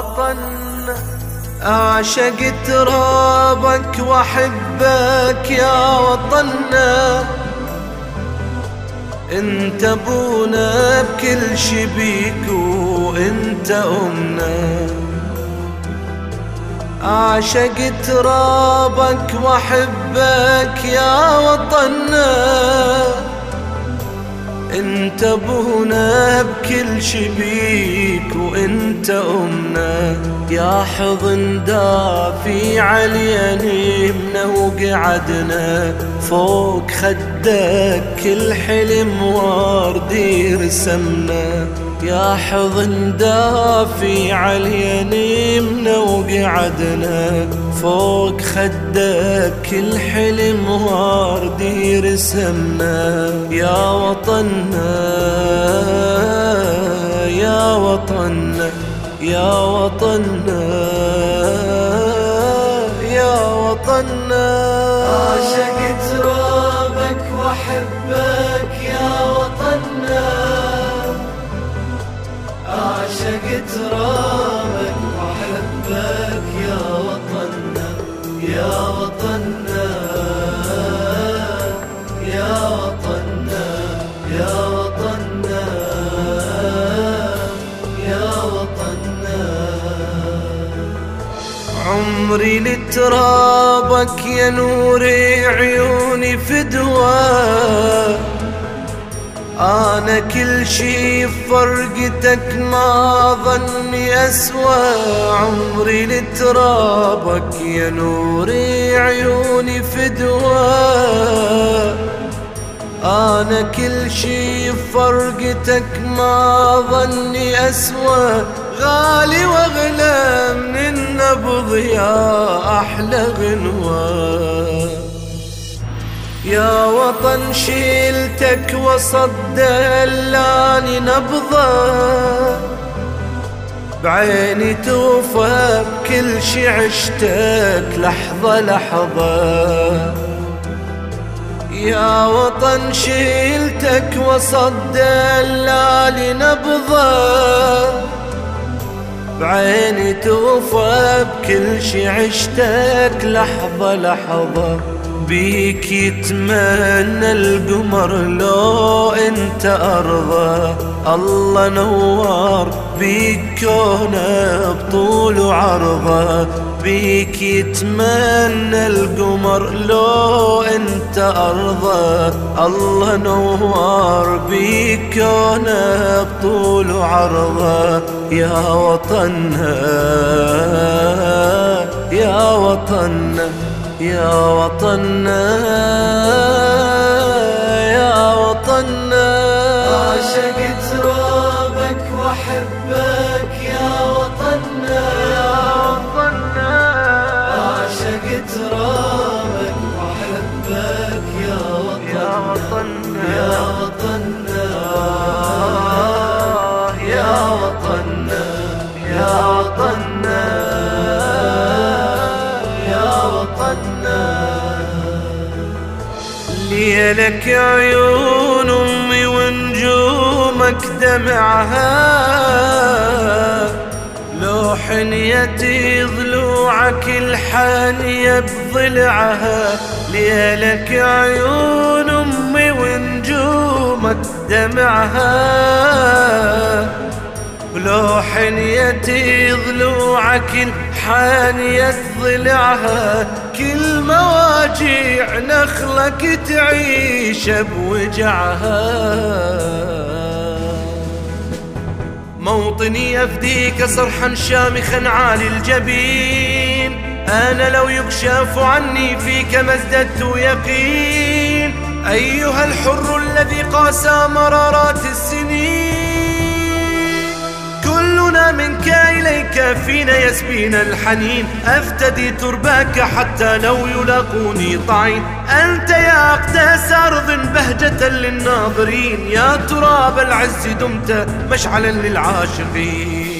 وطن أعشق ترابك وأحبك يا وطننا انت ابونا بكل شبيك وانت أمنا. اعشق ترابك وأحبك يا وطننا انت ابونا بكل شبيك وانت امنا يا حضن دافي علينا يمنا وقعدنا فوق خدك كل حلم وردي رسمنا يا حضن دافي علينا يمنا وقعدنا فوق خدك كل حلم وردي رسمنا يا وطننا يا وطننا يا وطننا يا وطننا. عاشق ترابك واحبك يا وطننا. عاشق ترابك عمري لترابك يا نور عيوني فدوى. أنا كل شي فرقتك ما ظني أسوى. عمري لترابك يا نور عيوني فدوى. أنا كل شي فرقتك ما ظني أسوى غالي واغلى من النبض يا أحلى غنوة. يا وطن شيلتك وسط دلاني نبضة. بعيني توفى بكل شي عشتك لحظة لحظة. يا وطن شيلتك وسط دلالي نبضة بعيني توفى بكل شي عشتك لحظة لحظة. بيك يتمنى القمر لو أنت ارضه الله نوار بيك كونه بطول وعرضة. بيك يتمنى القمر لو انت ارضه الله نوار بيك كونه بطول وعرضه يا وطننا يا وطننا يا وطننا. عاشق ترابك واحبك يا وطننا. يا وطننا. يا وطننا. يا وطننا. يا وطننا. ليلك عيون أمي ونجومك دمعها. لو حنيتي ضلوعك الحانية بضلعها ليلك عيون أمي ونجومك دمعها ولو حنيتي ضلوعك الحانية ضلعها كل مواجيع نخلك تعيش بوجعها. موطني أفديك صرحا شامخا عالي الجبين. أنا لو يكشف عني فيك ما ازددت يقين. أيها الحر الذي قاسى مرارات السنين. كلنا منك إليك فينا يسبينا الحنين؟ أفتدي ترباك حتى لو يلاقوني طعين. أنت يا أقداس أرض بهجة للناظرين. يا تراب العز دمت مشعلا للعاشقين.